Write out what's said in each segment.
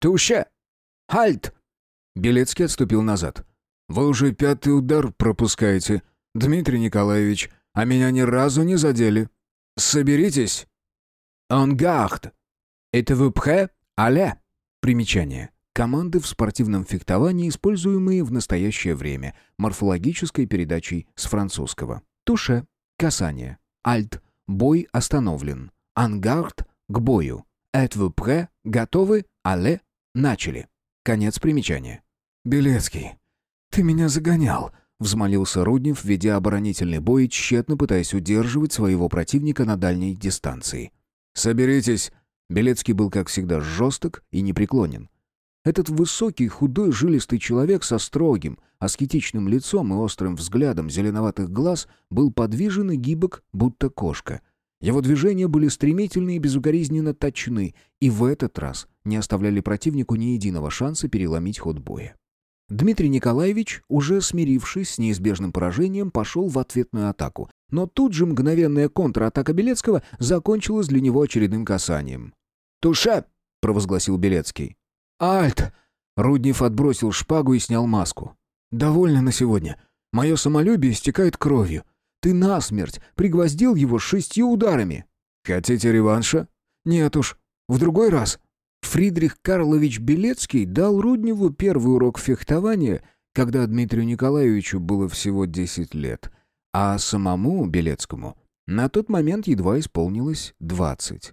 Туше! Хальт!» Белецкий отступил назад. «Вы уже пятый удар пропускаете, Дмитрий Николаевич, а меня ни разу не задели. Соберитесь!» «En garde! Это vous prêt? Allez!» Примечание. Команды в спортивном фехтовании, используемые в настоящее время, морфологической передачей с французского. Туше – касание. Альт – бой остановлен. Ангард – к бою. Êtes-vous prêt? Готовы? Алле? Начали. Конец примечания. «Белецкий, ты меня загонял», — взмолился Руднев, ведя оборонительный бой, тщетно пытаясь удерживать своего противника на дальней дистанции. «Соберитесь!» Белецкий был, как всегда, жесток и непреклонен. Этот высокий, худой, жилистый человек со строгим, аскетичным лицом и острым взглядом зеленоватых глаз был подвижен и гибок, будто кошка. Его движения были стремительны и безукоризненно точны, и в этот раз не оставляли противнику ни единого шанса переломить ход боя. Дмитрий Николаевич, уже смирившись с неизбежным поражением, пошел в ответную атаку. Но тут же мгновенная контратака Белецкого закончилась для него очередным касанием. «Туше!» — провозгласил Белецкий. «Альт!» Руднев отбросил шпагу и снял маску. «Довольно на сегодня. Мое самолюбие истекает кровью. Ты насмерть пригвоздил его шестью ударами». «Хотите реванша?» «Нет уж. В другой раз». Фридрих Карлович Белецкий дал Рудневу первый урок фехтования, когда Дмитрию Николаевичу было всего 10 лет, а самому Белецкому на тот момент едва исполнилось 20.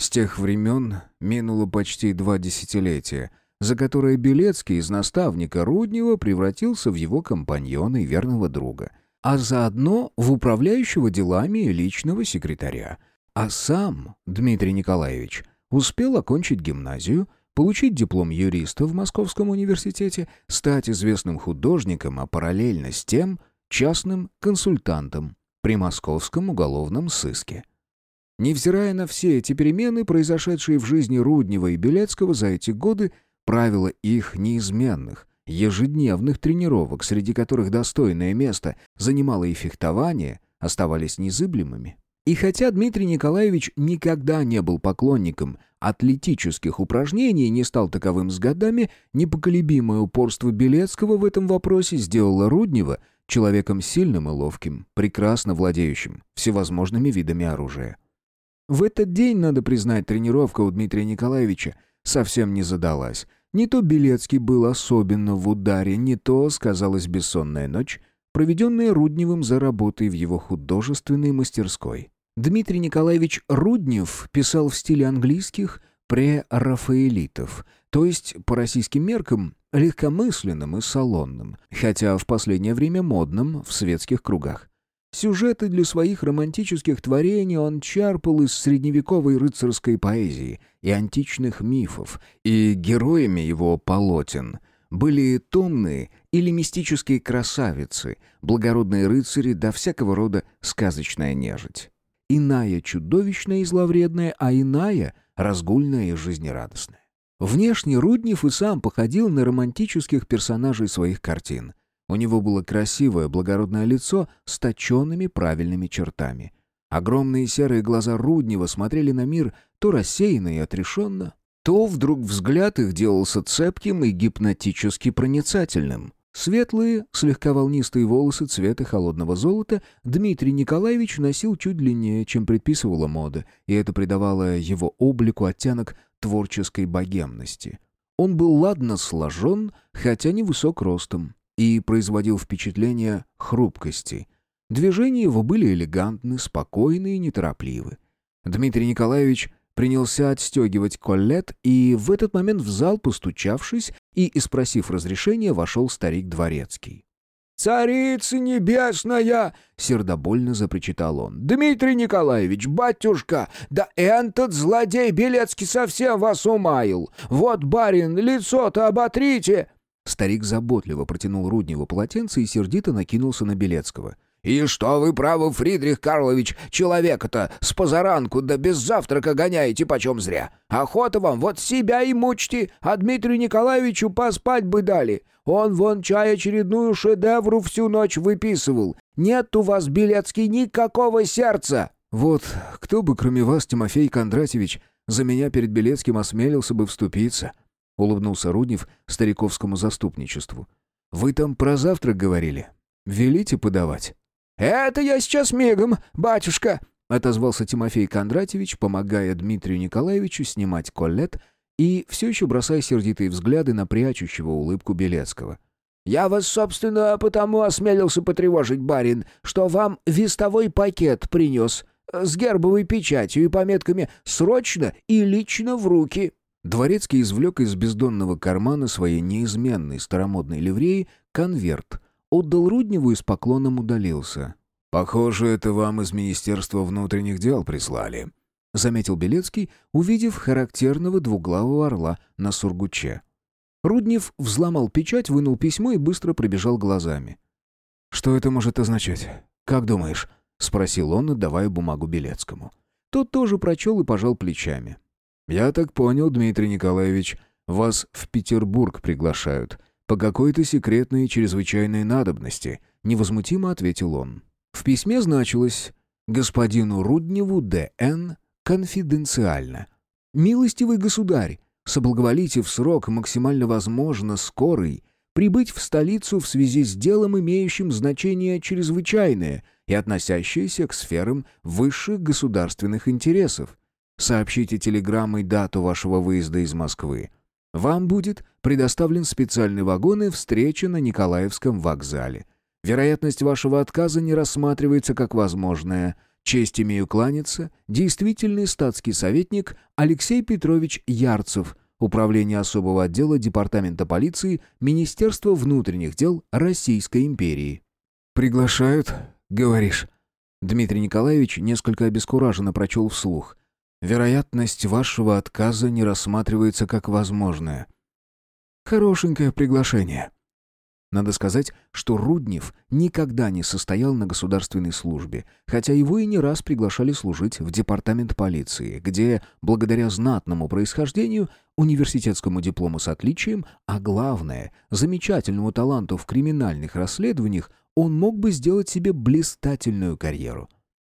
С тех времен минуло почти два десятилетия, за которое Белецкий из наставника Руднева превратился в его компаньона и верного друга, а заодно в управляющего делами личного секретаря. А сам Дмитрий Николаевич успел окончить гимназию, получить диплом юриста в Московском университете, стать известным художником, а параллельно с тем частным консультантом при Московском уголовном сыске. Невзирая на все эти перемены, произошедшие в жизни Руднева и Белецкого за эти годы, правила их неизменных, ежедневных тренировок, среди которых достойное место занимало и фехтование, оставались незыблемыми. И хотя Дмитрий Николаевич никогда не был поклонником атлетических упражнений и не стал таковым с годами, непоколебимое упорство Белецкого в этом вопросе сделало Руднева человеком сильным и ловким, прекрасно владеющим всевозможными видами оружия. В этот день, надо признать, тренировка у Дмитрия Николаевича совсем не задалась. Не то Белецкий был особенно в ударе, не то сказалась бессонная ночь, проведенная Рудневым за работой в его художественной мастерской. Дмитрий Николаевич Руднев писал в стиле английских прерафаэлитов, то есть, по российским меркам, легкомысленным и салонным, хотя в последнее время модным в светских кругах. Сюжеты для своих романтических творений он черпал из средневековой рыцарской поэзии и античных мифов, и героями его полотен были томные или мистические красавицы, благородные рыцари да всякого рода сказочная нежить. Иная чудовищная и зловредная, а иная разгульная и жизнерадостная. Внешне Руднев и сам походил на романтических персонажей своих картин. У него было красивое, благородное лицо с точенными правильными чертами. Огромные серые глаза Руднева смотрели на мир то рассеянно и отрешенно, то вдруг взгляд их делался цепким и гипнотически проницательным. Светлые, слегка волнистые волосы цвета холодного золота Дмитрий Николаевич носил чуть длиннее, чем предписывала мода, и это придавало его облику оттенок творческой богемности. Он был ладно сложен, хотя не высок ростом и производил впечатление хрупкости. Движения его были элегантны, спокойны и неторопливы. Дмитрий Николаевич принялся отстегивать коллет, и в этот момент в зал, постучавшись и испросив разрешения, вошел старик Дворецкий. «Царица небесная!» — сердобольно запричитал он. «Дмитрий Николаевич, батюшка, да этот злодей Белецкий совсем вас умаил! Вот, барин, лицо-то оботрите!» Старик заботливо протянул Рудневу полотенце и сердито накинулся на Белецкого. «И что вы, право, Фридрих Карлович, человека-то с позаранку да без завтрака гоняете почем зря? Охота вам, вот себя и мучьте, а Дмитрию Николаевичу поспать бы дали. Он вон чай очередную шедевру всю ночь выписывал. Нет у вас, Белецкий, никакого сердца!» «Вот кто бы, кроме вас, Тимофей Кондратьевич, за меня перед Белецким осмелился бы вступиться?» — улыбнулся Руднев стариковскому заступничеству. «Вы там про завтрак говорили. Велите подавать». «Это я сейчас мигом, батюшка!» — отозвался Тимофей Кондратьевич, помогая Дмитрию Николаевичу снимать коллет и все еще бросая сердитые взгляды на прячущего улыбку Белецкого. «Я вас, собственно, потому осмелился потревожить, барин, что вам вестовой пакет принес с гербовой печатью и пометками «Срочно» и «Лично в руки». Дворецкий извлек из бездонного кармана своей неизменной старомодной ливреи конверт, отдал Рудневу и с поклоном удалился. «Похоже, это вам из Министерства внутренних дел прислали», — заметил Белецкий, увидев характерного двуглавого орла на сургуче. Руднев взломал печать, вынул письмо и быстро пробежал глазами. «Что это может означать? Как думаешь?» — спросил он, отдавая бумагу Белецкому. Тот тоже прочел и пожал плечами. «Я так понял, Дмитрий Николаевич, вас в Петербург приглашают. По какой-то секретной и чрезвычайной надобности», — невозмутимо ответил он. В письме значилось «Господину Рудневу Д.Н. конфиденциально». «Милостивый государь, соблаговолите в срок максимально возможно скорый прибыть в столицу в связи с делом, имеющим значение чрезвычайное и относящееся к сферам высших государственных интересов. Сообщите телеграммой дату вашего выезда из Москвы. Вам будет предоставлен специальный вагон и встреча на Николаевском вокзале. Вероятность вашего отказа не рассматривается как возможная. Честь имею кланяться. Действительный статский советник Алексей Петрович Ярцев, Управление особого отдела Департамента полиции Министерства внутренних дел Российской империи. «Приглашают, говоришь?» Дмитрий Николаевич несколько обескураженно прочел вслух. Вероятность вашего отказа не рассматривается как возможная. Хорошенькое приглашение. Надо сказать, что Руднев никогда не состоял на государственной службе, хотя его и не раз приглашали служить в департамент полиции, где, благодаря знатному происхождению, университетскому диплому с отличием, а главное, замечательному таланту в криминальных расследованиях, он мог бы сделать себе блистательную карьеру –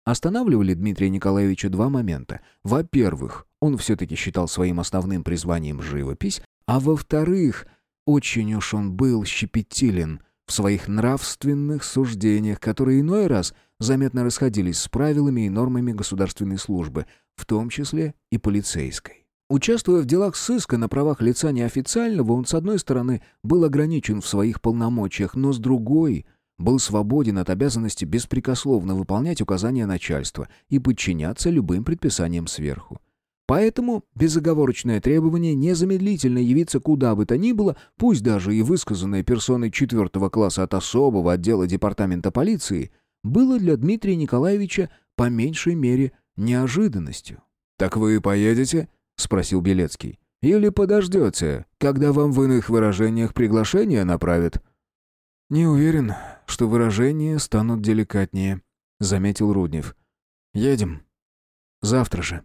Останавливали Дмитрия Николаевича два момента. Во-первых, он все-таки считал своим основным призванием живопись, а во-вторых, очень уж он был щепетилен в своих нравственных суждениях, которые иной раз заметно расходились с правилами и нормами государственной службы, в том числе и полицейской. Участвуя в делах сыска на правах лица неофициального, он, с одной стороны, был ограничен в своих полномочиях, но с другой — был свободен от обязанности беспрекословно выполнять указания начальства и подчиняться любым предписаниям сверху. Поэтому безоговорочное требование незамедлительно явиться куда бы то ни было, пусть даже и высказанное персоной четвертого класса от особого отдела департамента полиции, было для Дмитрия Николаевича по меньшей мере неожиданностью. «Так вы поедете?» — спросил Белецкий. «Или подождете, когда вам в иных выражениях приглашение направят?» «Не уверен, что выражения станут деликатнее», — заметил Руднев. «Едем. Завтра же».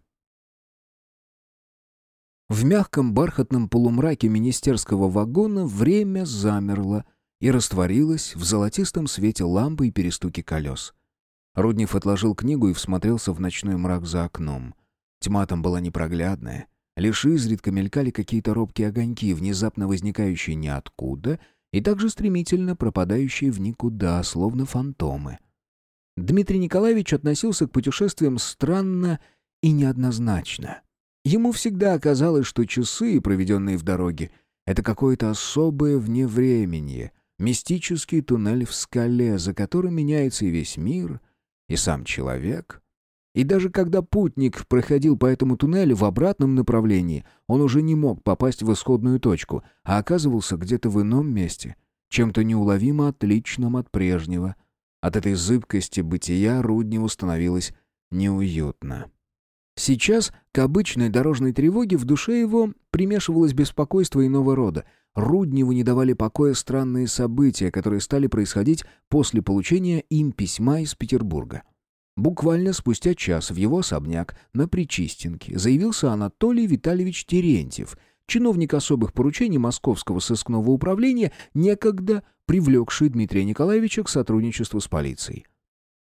В мягком бархатном полумраке министерского вагона время замерло и растворилось в золотистом свете лампы и перестуке колес. Руднев отложил книгу и всмотрелся в ночной мрак за окном. Тьма там была непроглядная. Лишь изредка мелькали какие-то робкие огоньки, внезапно возникающие ниоткуда — и также стремительно пропадающие в никуда, словно фантомы. Дмитрий Николаевич относился к путешествиям странно и неоднозначно. Ему всегда казалось, что часы, проведенные в дороге, это какое-то особое вневременье, мистический туннель в скале, за которым меняется и весь мир, и сам человек. И даже когда путник проходил по этому туннелю в обратном направлении, он уже не мог попасть в исходную точку, а оказывался где-то в ином месте, чем-то неуловимо отличным от прежнего. От этой зыбкости бытия Рудневу становилось неуютно. Сейчас к обычной дорожной тревоге в душе его примешивалось беспокойство иного рода. Рудневу не давали покоя странные события, которые стали происходить после получения им письма из Петербурга. Буквально спустя час в его особняк на Причистенке заявился Анатолий Витальевич Терентьев, чиновник особых поручений Московского сыскного управления, некогда привлекший Дмитрия Николаевича к сотрудничеству с полицией.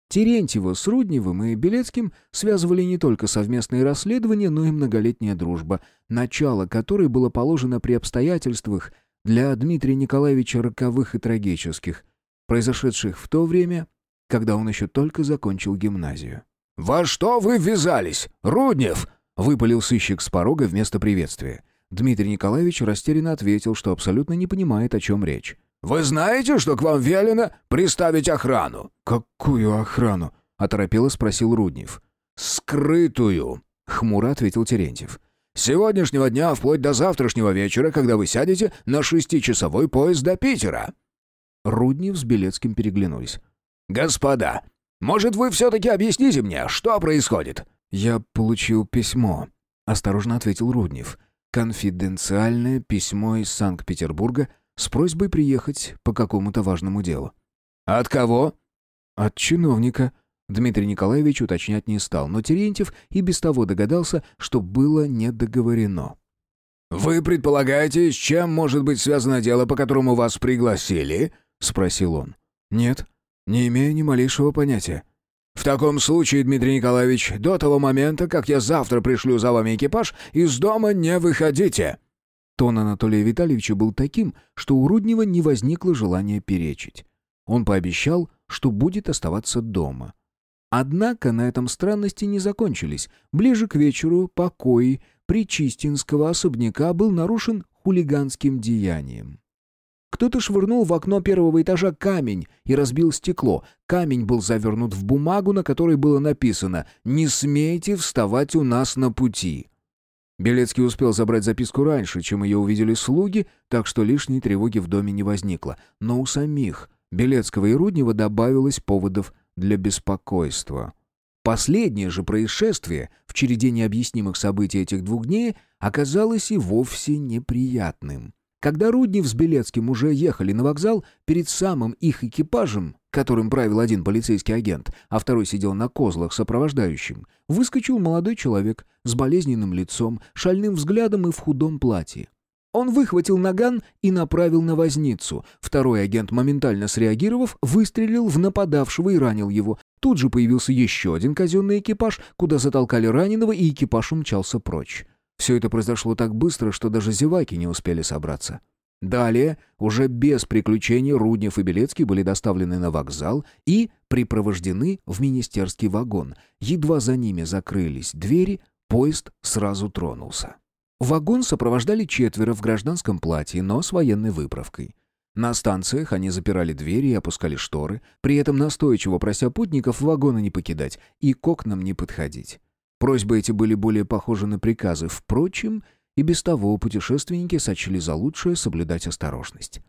Терентьева с Рудневым и Белецким связывали не только совместные расследования, но и многолетняя дружба, начало которой было положено при обстоятельствах для Дмитрия Николаевича роковых и трагических, произошедших в то время, когда он еще только закончил гимназию. «Во что вы ввязались, Руднев?» — выпалил сыщик с порога вместо приветствия. Дмитрий Николаевич растерянно ответил, что абсолютно не понимает, о чем речь. «Вы знаете, что к вам велено приставить охрану?» «Какую охрану?» — оторопело спросил Руднев. «Скрытую», — хмуро ответил Терентьев. «С сегодняшнего дня вплоть до завтрашнего вечера, когда вы сядете на шестичасовой поезд до Питера». Руднев с Белецким переглянулись. «Господа, может, вы все-таки объясните мне, что происходит?» «Я получил письмо», — осторожно ответил Руднев. «Конфиденциальное письмо из Санкт-Петербурга с просьбой приехать по какому-то важному делу». «От кого?» «От чиновника». Дмитрий Николаевич уточнять не стал, но Терентьев и без того догадался, что было недоговорено. «Вы предполагаете, с чем может быть связано дело, по которому вас пригласили?» — спросил он. «Нет, не имею ни малейшего понятия». «В таком случае, Дмитрий Николаевич, до того момента, как я завтра пришлю за вами экипаж, из дома не выходите!» Тон Анатолия Витальевича был таким, что у Руднева не возникло желания перечить. Он пообещал, что будет оставаться дома. Однако на этом странности не закончились. Ближе к вечеру покой Причистинского особняка был нарушен хулиганским деянием. Кто-то швырнул в окно первого этажа камень и разбил стекло. Камень был завернут в бумагу, на которой было написано «Не смейте вставать у нас на пути». Белецкий успел забрать записку раньше, чем ее увидели слуги, так что лишней тревоги в доме не возникло. Но у самих Белецкого и Руднева добавилось поводов для беспокойства. Последнее же происшествие в череде необъяснимых событий этих двух дней оказалось и вовсе неприятным. Когда Руднев с Белецким уже ехали на вокзал, перед самым их экипажем, которым правил один полицейский агент, а второй сидел на козлах сопровождающим, выскочил молодой человек с болезненным лицом, шальным взглядом и в худом платье. Он выхватил наган и направил на возницу. Второй агент, моментально среагировав, выстрелил в нападавшего и ранил его. Тут же появился еще один казенный экипаж, куда затолкали раненого, и экипаж умчался прочь. Все это произошло так быстро, что даже зеваки не успели собраться. Далее, уже без приключений, Руднев и Белецкий были доставлены на вокзал и припровождены в министерский вагон. Едва за ними закрылись двери, поезд сразу тронулся. Вагон сопровождали четверо в гражданском платье, но с военной выправкой. На станциях они запирали двери и опускали шторы, при этом настойчиво прося путников вагоны не покидать и к окнам не подходить. Просьбы эти были более похожи на приказы. Впрочем, и без того путешественники сочли за лучшее соблюдать осторожность.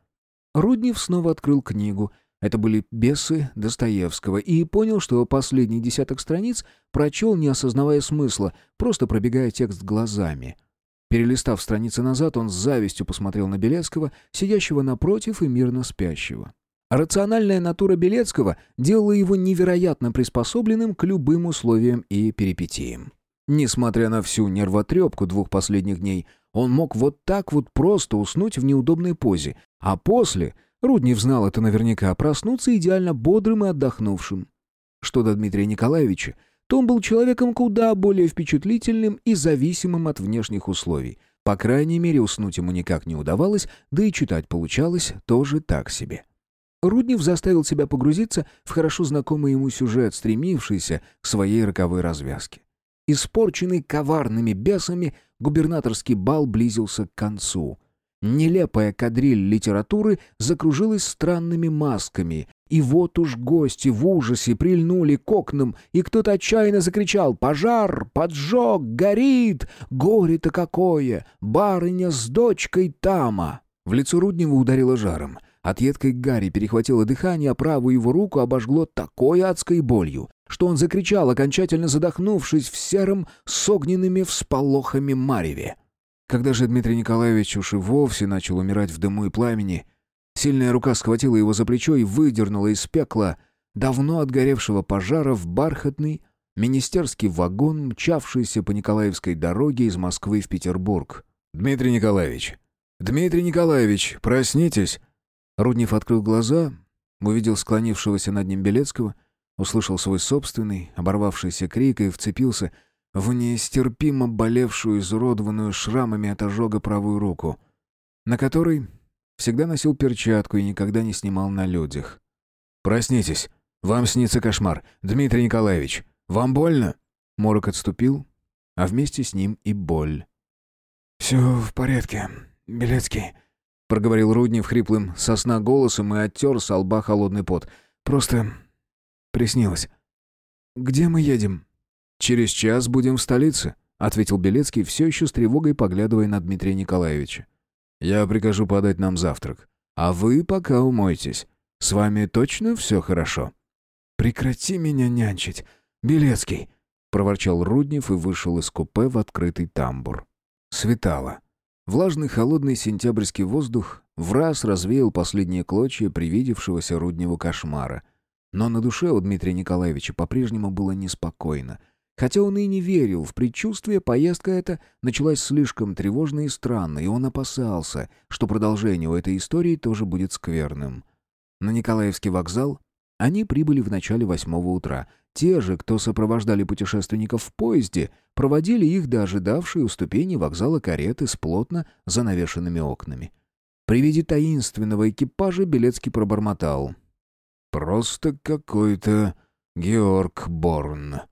Руднев снова открыл книгу. Это были «Бесы» Достоевского, и понял, что последний десяток страниц прочел, не осознавая смысла, просто пробегая текст глазами — Перелистав страницы назад, он с завистью посмотрел на Белецкого, сидящего напротив и мирно спящего. Рациональная натура Белецкого делала его невероятно приспособленным к любым условиям и перипетиям. Несмотря на всю нервотрепку двух последних дней, он мог вот так вот просто уснуть в неудобной позе, а после, Руднев знал это наверняка, проснуться идеально бодрым и отдохнувшим. Что до Дмитрия Николаевича, том был человеком куда более впечатлительным и зависимым от внешних условий. По крайней мере, уснуть ему никак не удавалось, да и читать получалось тоже так себе. Руднев заставил себя погрузиться в хорошо знакомый ему сюжет, стремившийся к своей роковой развязке. Испорченный коварными бесами, губернаторский бал близился к концу. Нелепая кадриль литературы закружилась странными масками, и вот уж гости в ужасе прильнули к окнам, и кто-то отчаянно закричал «Пожар! Поджог! Горит! Горе-то какое! Барыня с дочкой Тама!» В лицо Руднева ударило жаром. От едкой гари перехватило дыхание, а правую его руку обожгло такой адской болью, что он закричал, окончательно задохнувшись в сером с огненными всполохами мареве. Когда же Дмитрий Николаевич уж и вовсе начал умирать в дыму и пламени, сильная рука схватила его за плечо и выдернула из пекла давно отгоревшего пожара в бархатный министерский вагон, мчавшийся по Николаевской дороге из Москвы в Петербург. «Дмитрий Николаевич! Дмитрий Николаевич, проснитесь!» Руднев открыл глаза, увидел склонившегося над ним Белецкого услышал свой собственный, оборвавшийся крик и вцепился в нестерпимо болевшую, изуродованную шрамами от ожога правую руку, на которой всегда носил перчатку и никогда не снимал на людях. «Проснитесь! Вам снится кошмар! Дмитрий Николаевич! Вам больно?» Морок отступил, а вместе с ним и боль. «Все в порядке, Белецкий», — проговорил Руднев хриплым сосна голосом и оттер с лба холодный пот. «Просто приснилось. Где мы едем?» «Через час будем в столице», — ответил Белецкий, все еще с тревогой поглядывая на Дмитрия Николаевича. «Я прикажу подать нам завтрак. А вы пока умойтесь. С вами точно все хорошо?» «Прекрати меня нянчить, Белецкий», — проворчал Руднев и вышел из купе в открытый тамбур. Светало. Влажный холодный сентябрьский воздух в раз развеял последние клочья привидевшегося Рудневу кошмара. Но на душе у Дмитрия Николаевича по-прежнему было неспокойно — Хотя он и не верил в предчувствие, поездка эта началась слишком тревожно и странно, и он опасался, что продолжение у этой истории тоже будет скверным. На Николаевский вокзал они прибыли в начале восьмого утра. Те же, кто сопровождали путешественников в поезде, проводили их до ожидавшей у ступени вокзала кареты с плотно занавешенными окнами. При виде таинственного экипажа Белецкий пробормотал. «Просто какой-то Георг Борн».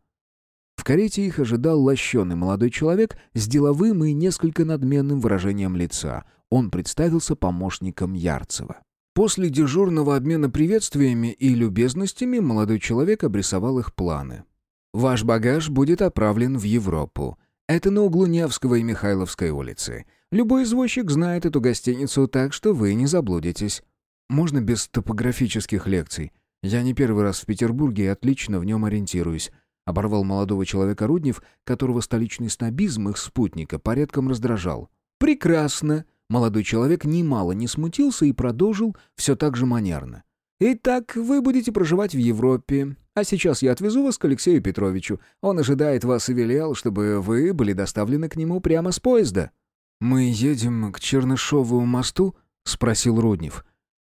В карете их ожидал лощеный молодой человек с деловым и несколько надменным выражением лица. Он представился помощником Ярцева. После дежурного обмена приветствиями и любезностями молодой человек обрисовал их планы. «Ваш багаж будет отправлен в Европу. Это на углу Невского и Михайловской улицы. Любой извозчик знает эту гостиницу, так что вы не заблудитесь. Можно без топографических лекций. Я не первый раз в Петербурге и отлично в нем ориентируюсь. Оборвал молодого человека Руднев, которого столичный снобизм их спутника порядком раздражал. «Прекрасно!» Молодой человек немало не смутился и продолжил все так же манерно. «Итак, вы будете проживать в Европе. А сейчас я отвезу вас к Алексею Петровичу. Он ожидает вас и велел, чтобы вы были доставлены к нему прямо с поезда». «Мы едем к Чернышову мосту?» — спросил Руднев.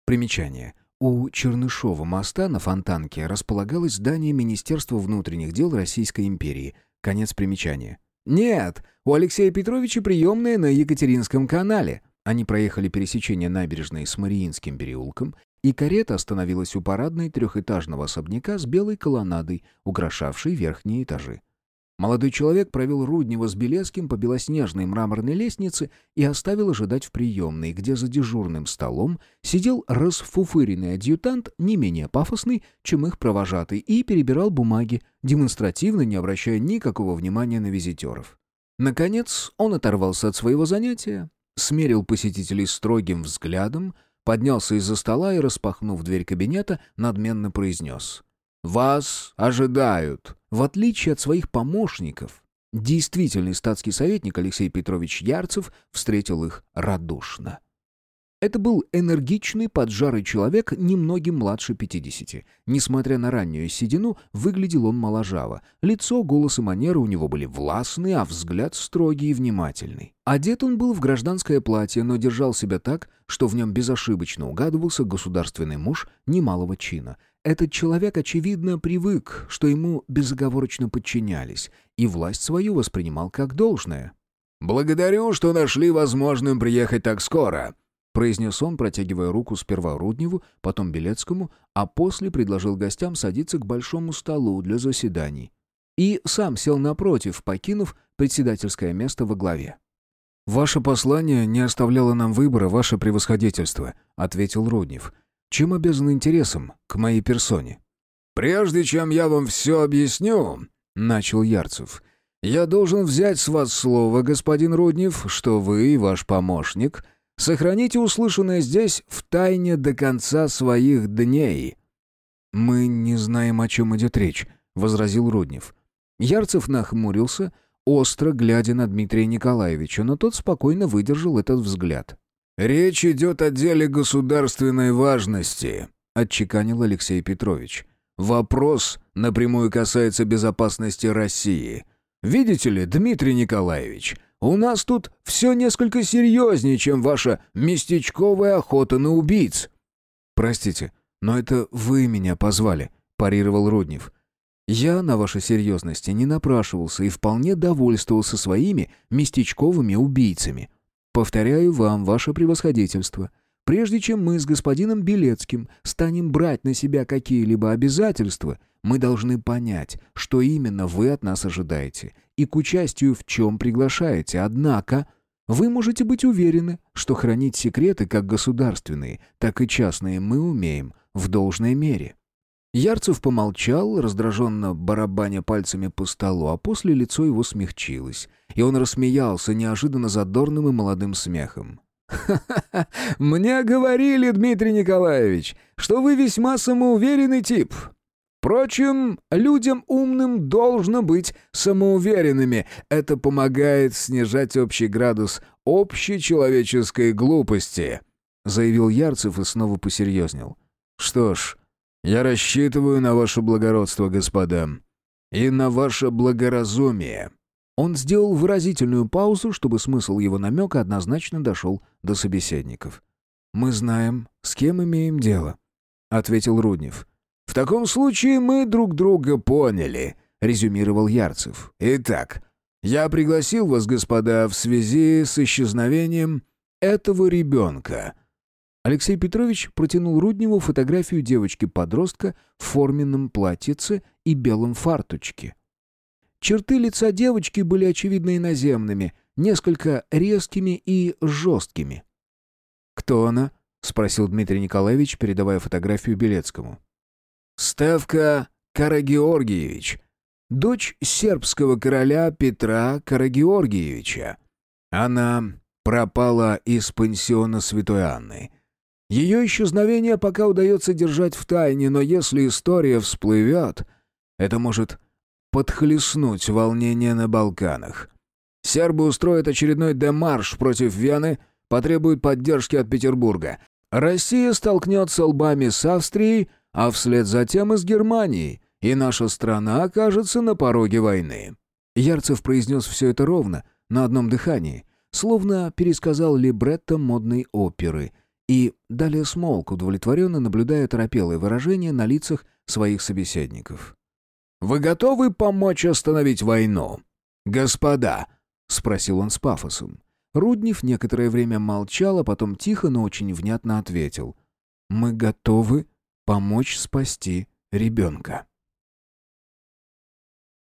Примечание. У Чернышова моста на Фонтанке располагалось здание Министерства внутренних дел Российской империи. Конец примечания. «Нет, у Алексея Петровича приемная на Екатеринском канале». Они проехали пересечение набережной с Мариинским переулком, и карета остановилась у парадной трехэтажного особняка с белой колоннадой, украшавшей верхние этажи. Молодой человек провел Руднева с Белецким по белоснежной мраморной лестнице и оставил ожидать в приемной, где за дежурным столом сидел расфуфыренный адъютант, не менее пафосный, чем их провожатый, и перебирал бумаги, демонстративно не обращая никакого внимания на визитеров. Наконец он оторвался от своего занятия, смерил посетителей строгим взглядом, поднялся из-за стола и, распахнув дверь кабинета, надменно произнес «Вас ожидают». В отличие от своих помощников, действительный статский советник Алексей Петрович Ярцев встретил их радушно. Это был энергичный, поджарый человек, немногим младше пятидесяти. Несмотря на раннюю седину, выглядел он моложаво. Лицо, голос и манеры у него были властные, а взгляд строгий и внимательный. Одет он был в гражданское платье, но держал себя так, что в нем безошибочно угадывался государственный муж немалого чина — этот человек, очевидно, привык, что ему безоговорочно подчинялись, и власть свою воспринимал как должное. «Благодарю, что нашли возможным приехать так скоро», — произнес он, протягивая руку сперва Рудневу, потом Белецкому, а после предложил гостям садиться к большому столу для заседаний. И сам сел напротив, покинув председательское место во главе. «Ваше послание не оставляло нам выбора, ваше превосходительство», — ответил Руднев. Чем обязан интересом к моей персоне? «Прежде чем я вам все объясню», — начал Ярцев, — «я должен взять с вас слово, господин Руднев, что вы и ваш помощник сохраните услышанное здесь в тайне до конца своих дней». «Мы не знаем, о чем идет речь», — возразил Руднев. Ярцев нахмурился, остро глядя на Дмитрия Николаевича, но тот спокойно выдержал этот взгляд. «Речь идет о деле государственной важности», — отчеканил Алексей Петрович. «Вопрос напрямую касается безопасности России. Видите ли, Дмитрий Николаевич, у нас тут все несколько серьезнее, чем ваша местечковая охота на убийц». «Простите, но это вы меня позвали», — парировал Руднев. «Я на вашей серьезности не напрашивался и вполне довольствовался своими местечковыми убийцами. Повторяю вам, ваше превосходительство, прежде чем мы с господином Белецким станем брать на себя какие-либо обязательства, мы должны понять, что именно вы от нас ожидаете и к участию в чем приглашаете. Однако вы можете быть уверены, что хранить секреты как государственные, так и частные мы умеем в должной мере». Ярцев помолчал, раздраженно барабаня пальцами по столу, а после лицо его смягчилось, и он рассмеялся неожиданно задорным и молодым смехом. «Ха-ха-ха! Мне говорили, Дмитрий Николаевич, что вы весьма самоуверенный тип. Впрочем, людям умным должно быть самоуверенными. Это помогает снижать общий градус общечеловеческой глупости», — заявил Ярцев и снова посерьезнел. «Что ж, я рассчитываю на ваше благородство, господа, и на ваше благоразумие». Он сделал выразительную паузу, чтобы смысл его намека однозначно дошел до собеседников. «Мы знаем, с кем имеем дело», — ответил Руднев. «В таком случае мы друг друга поняли», — резюмировал Ярцев. «Итак, я пригласил вас, господа, в связи с исчезновением этого ребенка». Алексей Петрович протянул Рудневу фотографию девочки-подростка в форменном платьице и белом фарточке. Черты лица девочки были очевидно иноземными, несколько резкими и жесткими. «Кто она?» — спросил Дмитрий Николаевич, передавая фотографию Белецкому. «Стевка Карагеоргиевич, дочь сербского короля Петра Карагеоргиевича. Она пропала из пансиона Святой Анны». Ее исчезновение пока удается держать в тайне, но если история всплывет, это может подхлестнуть волнение на Балканах. Сербы устроят очередной демарш против Вены, потребуют поддержки от Петербурга. Россия столкнется лбами с Австрией, а вслед за тем и с Германией, и наша страна окажется на пороге войны. Ярцев произнес все это ровно, на одном дыхании, словно пересказал либретто модной оперы — и далее смолк, удовлетворенно наблюдая торопелые выражения на лицах своих собеседников. «Вы готовы помочь остановить войну, господа?» — спросил он с пафосом. Руднев некоторое время молчал, а потом тихо, но очень внятно ответил. «Мы готовы помочь спасти ребенка».